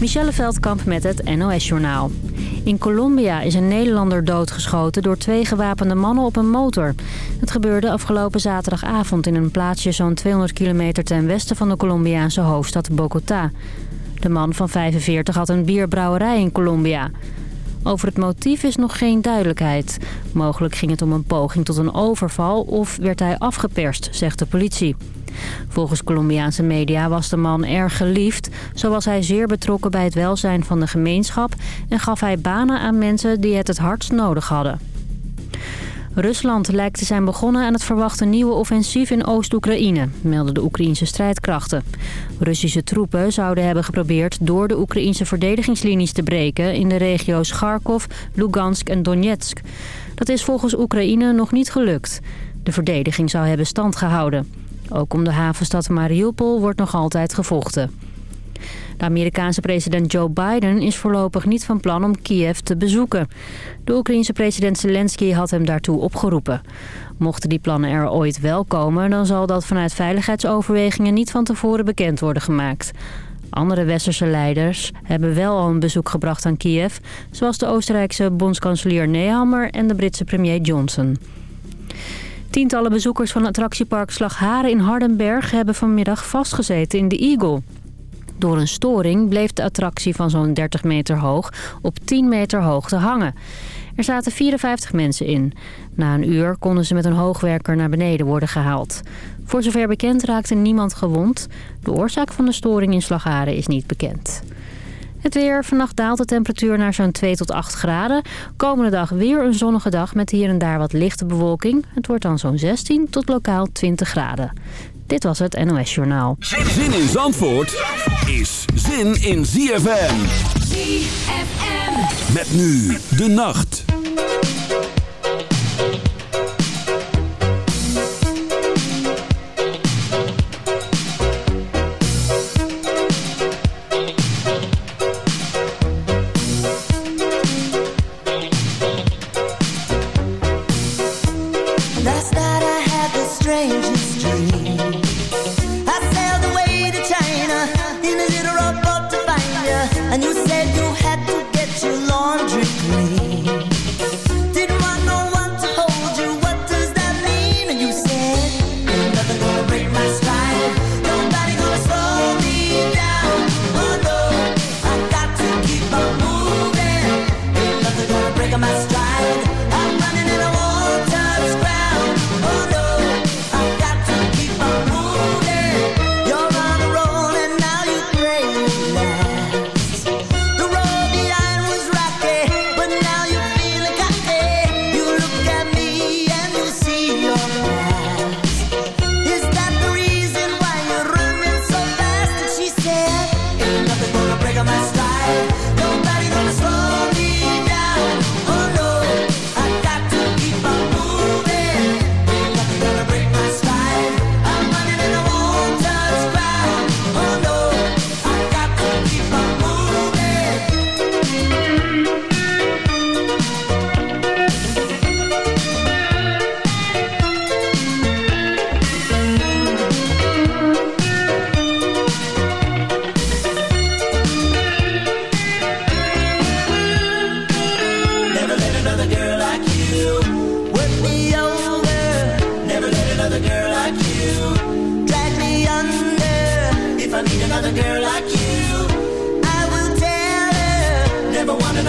Michelle Veldkamp met het NOS-journaal. In Colombia is een Nederlander doodgeschoten door twee gewapende mannen op een motor. Het gebeurde afgelopen zaterdagavond in een plaatsje zo'n 200 kilometer ten westen van de Colombiaanse hoofdstad Bogota. De man van 45 had een bierbrouwerij in Colombia. Over het motief is nog geen duidelijkheid. Mogelijk ging het om een poging tot een overval of werd hij afgeperst, zegt de politie. Volgens Colombiaanse media was de man erg geliefd. Zo was hij zeer betrokken bij het welzijn van de gemeenschap... en gaf hij banen aan mensen die het het hardst nodig hadden. Rusland lijkt te zijn begonnen aan het verwachte nieuwe offensief in Oost-Oekraïne, melden de Oekraïnse strijdkrachten. Russische troepen zouden hebben geprobeerd door de Oekraïnse verdedigingslinies te breken in de regio's Kharkov, Lugansk en Donetsk. Dat is volgens Oekraïne nog niet gelukt. De verdediging zou hebben stand gehouden. Ook om de havenstad Mariupol wordt nog altijd gevochten. De Amerikaanse president Joe Biden is voorlopig niet van plan om Kiev te bezoeken. De Oekraïense president Zelensky had hem daartoe opgeroepen. Mochten die plannen er ooit wel komen... dan zal dat vanuit veiligheidsoverwegingen niet van tevoren bekend worden gemaakt. Andere westerse leiders hebben wel al een bezoek gebracht aan Kiev... zoals de Oostenrijkse bondskanselier Nehammer en de Britse premier Johnson. Tientallen bezoekers van attractiepark Slagharen in Hardenberg... hebben vanmiddag vastgezeten in de Eagle... Door een storing bleef de attractie van zo'n 30 meter hoog op 10 meter hoogte hangen. Er zaten 54 mensen in. Na een uur konden ze met een hoogwerker naar beneden worden gehaald. Voor zover bekend raakte niemand gewond. De oorzaak van de storing in Slagharen is niet bekend. Het weer. Vannacht daalt de temperatuur naar zo'n 2 tot 8 graden. Komende dag weer een zonnige dag met hier en daar wat lichte bewolking. Het wordt dan zo'n 16 tot lokaal 20 graden. Dit was het NOS Journaal. Zin in Zandvoort is zin in ZFM. ZFM. Met nu de nacht.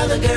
other girl.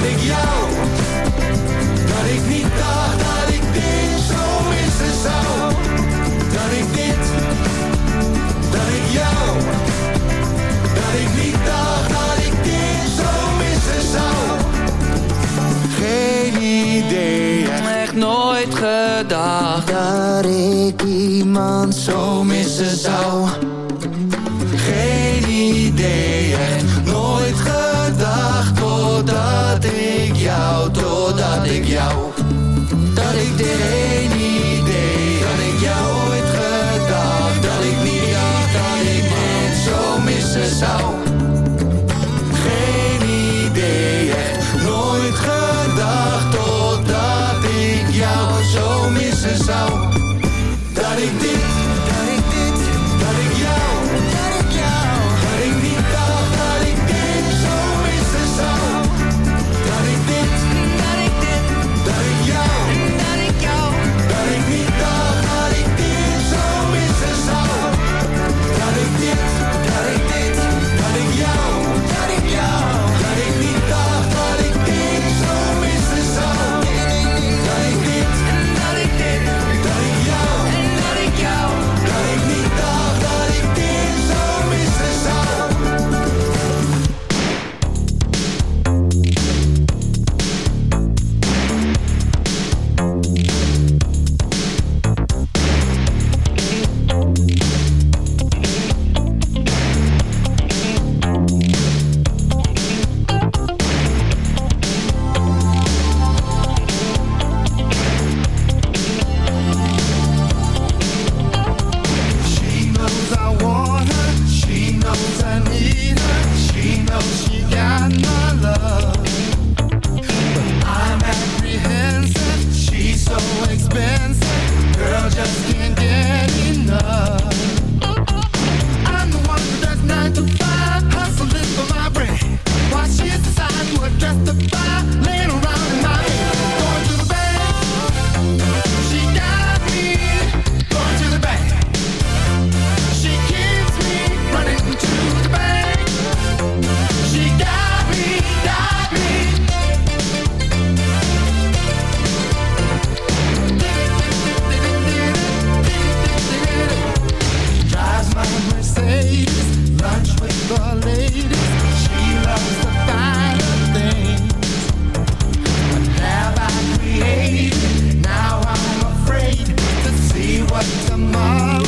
dat ik jou, dat ik niet dacht dat ik dit zo missen zou. Dat ik dit, dat ik jou, dat ik niet dacht dat ik dit zo missen zou. Geen idee, echt nooit gedacht dat ik iemand zo missen zou my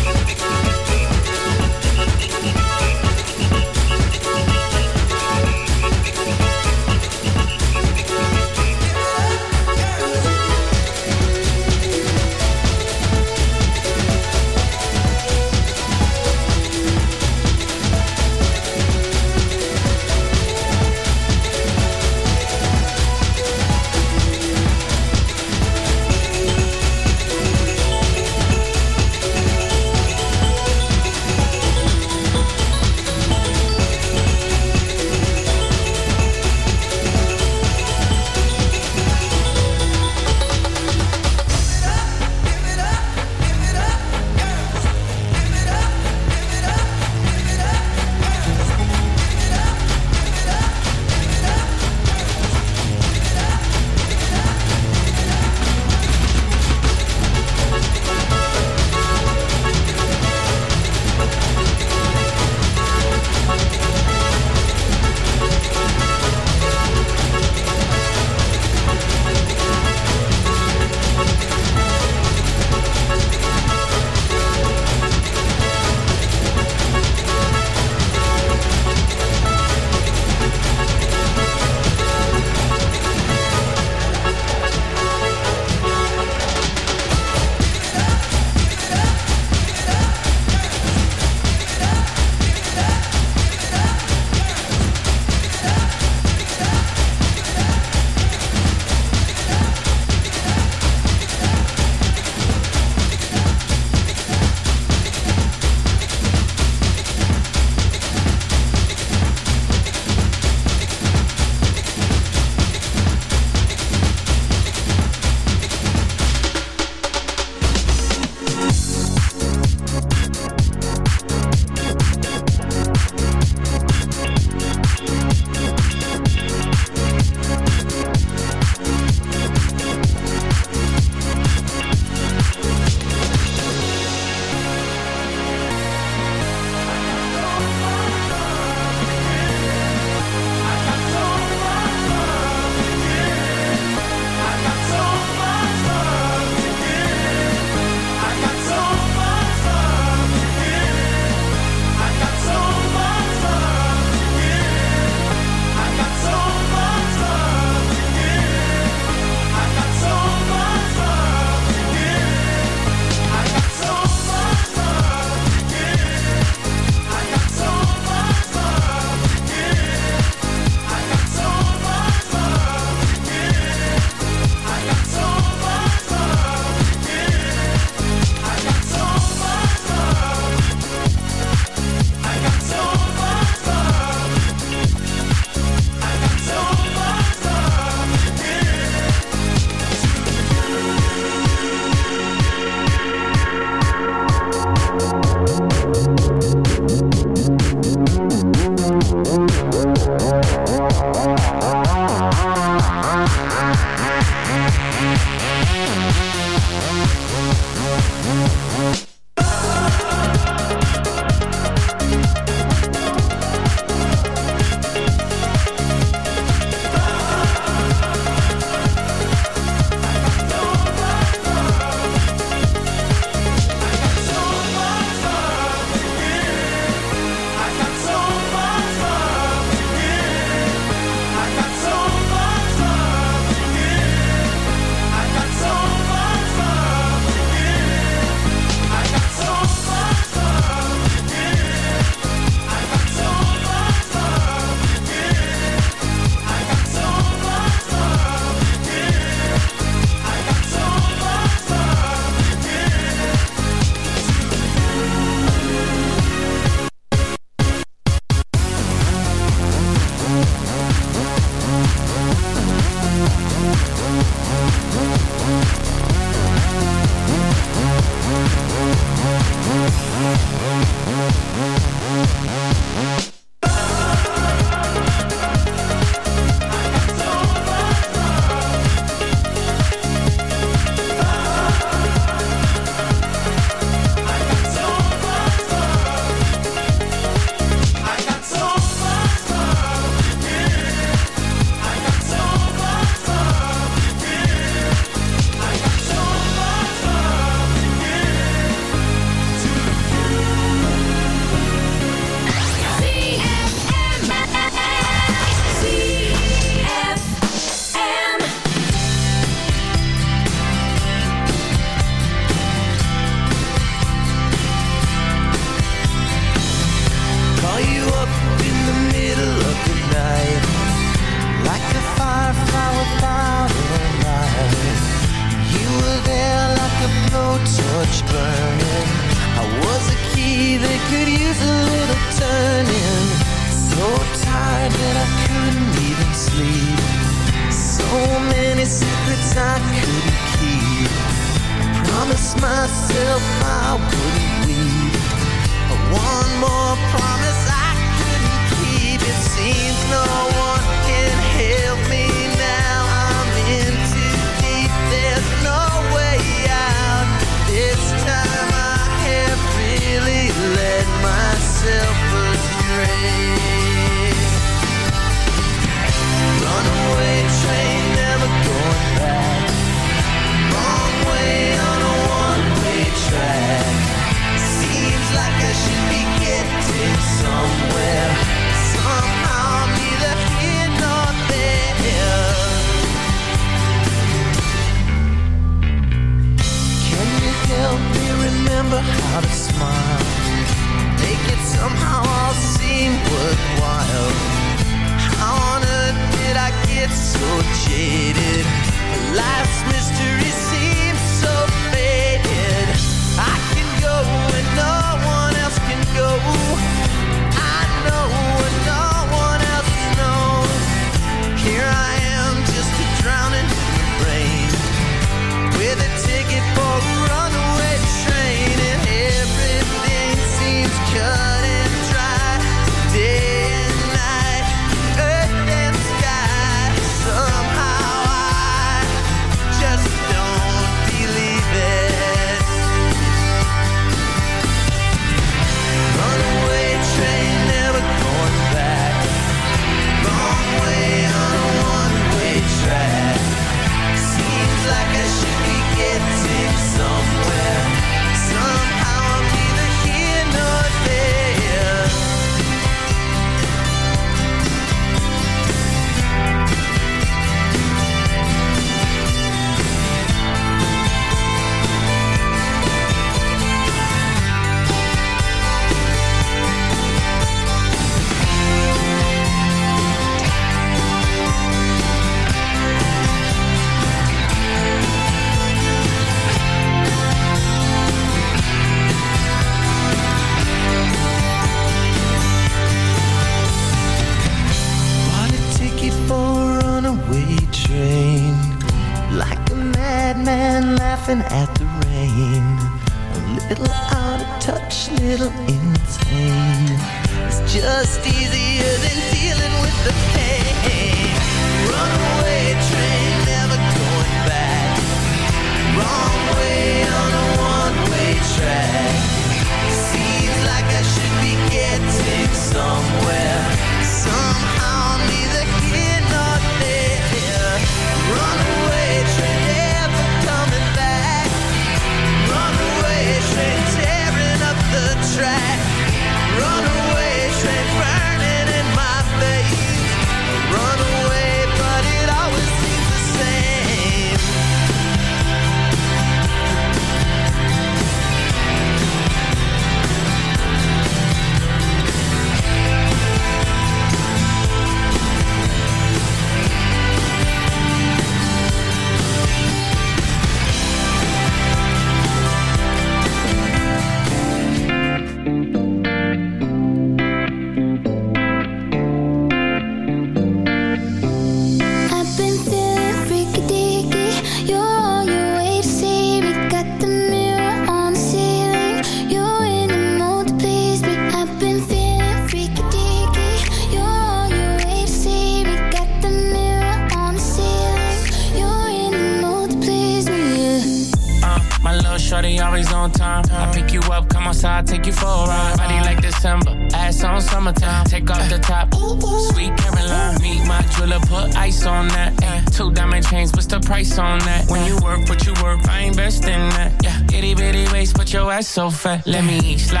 Eh? Let me slide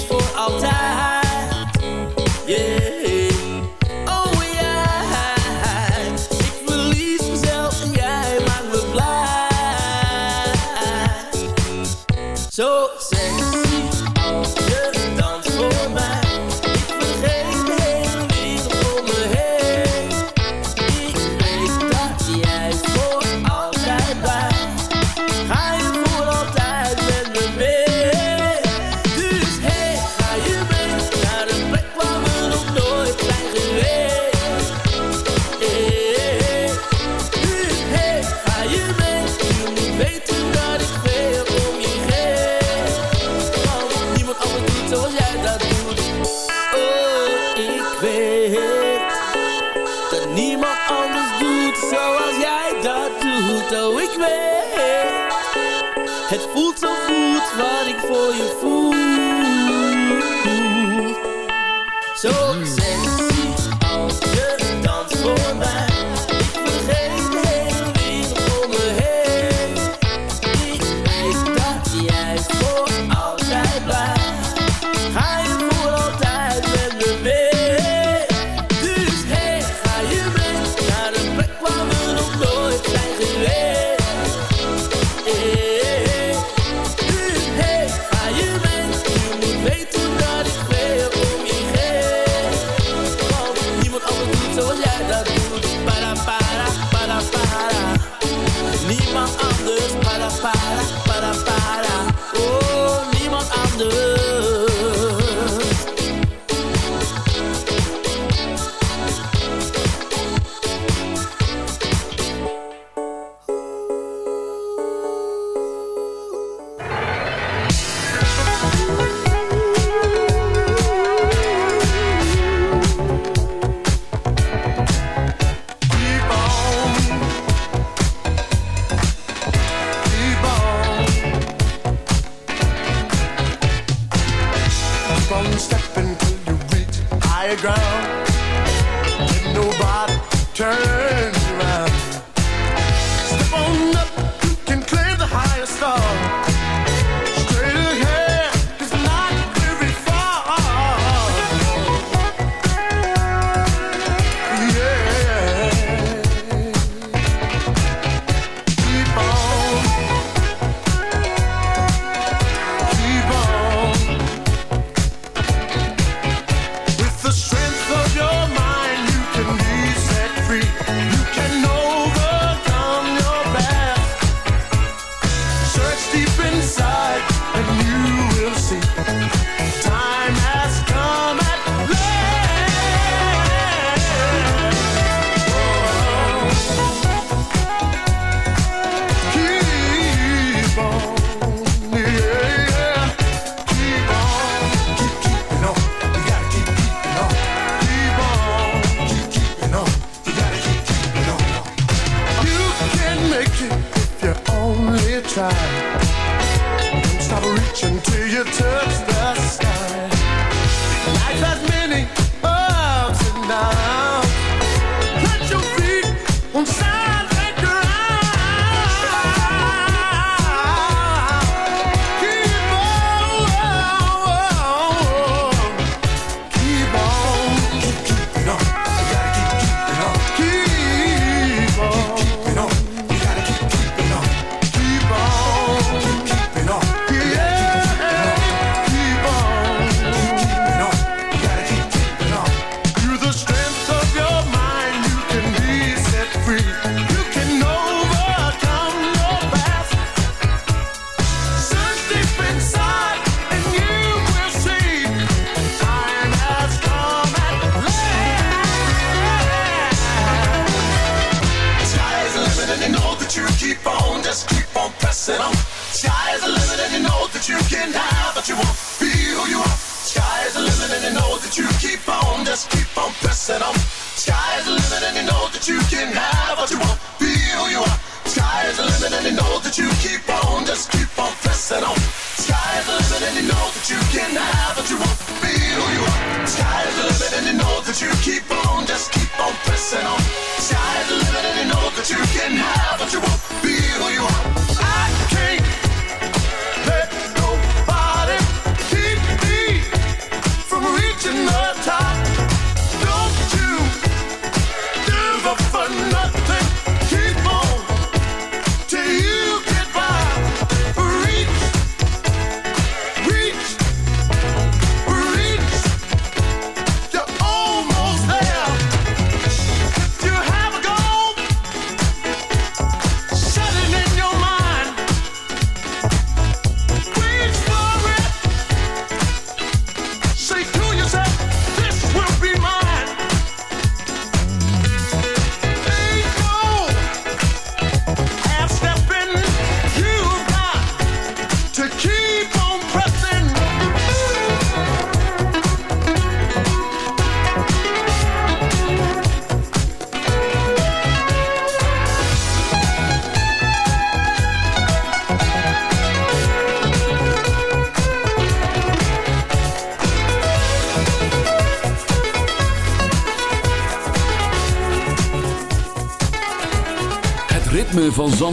is voor altijd.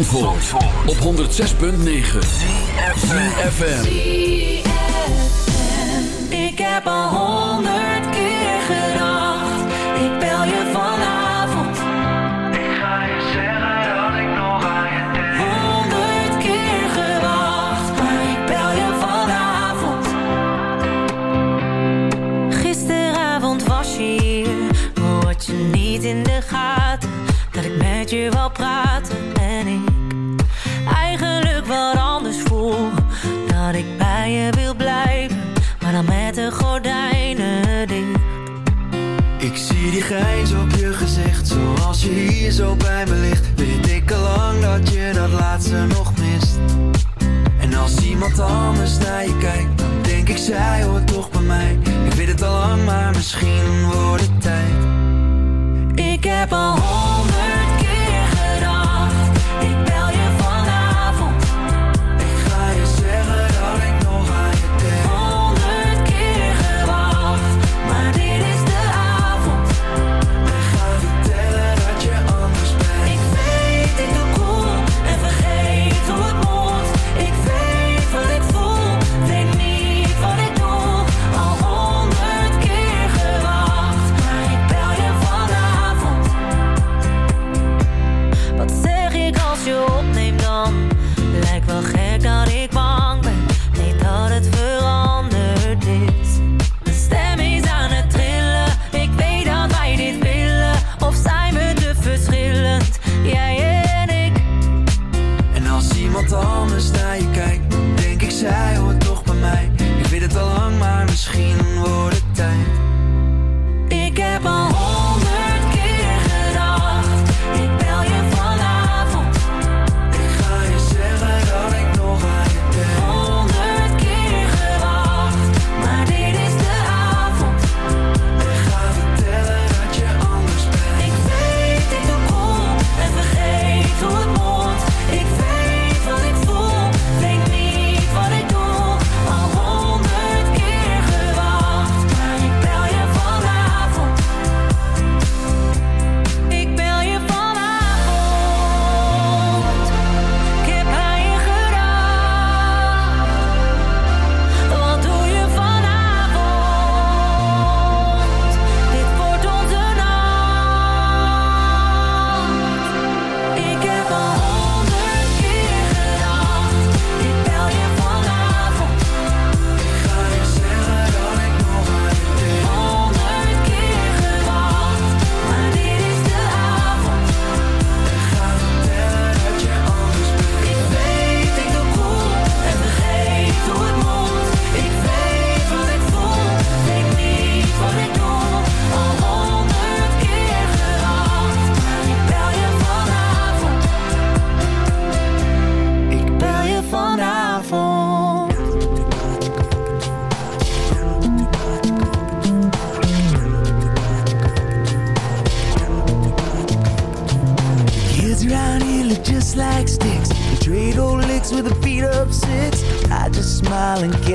Van Zandvoort, op 106.9 FM. Ik heb al honderd zij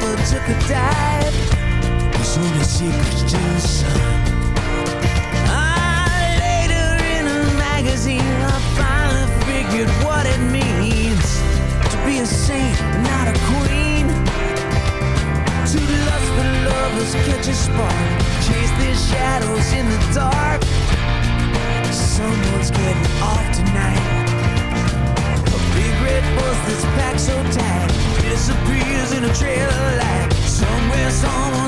never took a dive was only secrets to the. Ah, later in a magazine, I finally figured what it means to be a saint, not a queen. Two lustful lovers catch a spark, chase their shadows in the dark. Someone's getting off tonight. A big red bus that's packed so tight, disappears in a trailer like somewhere someone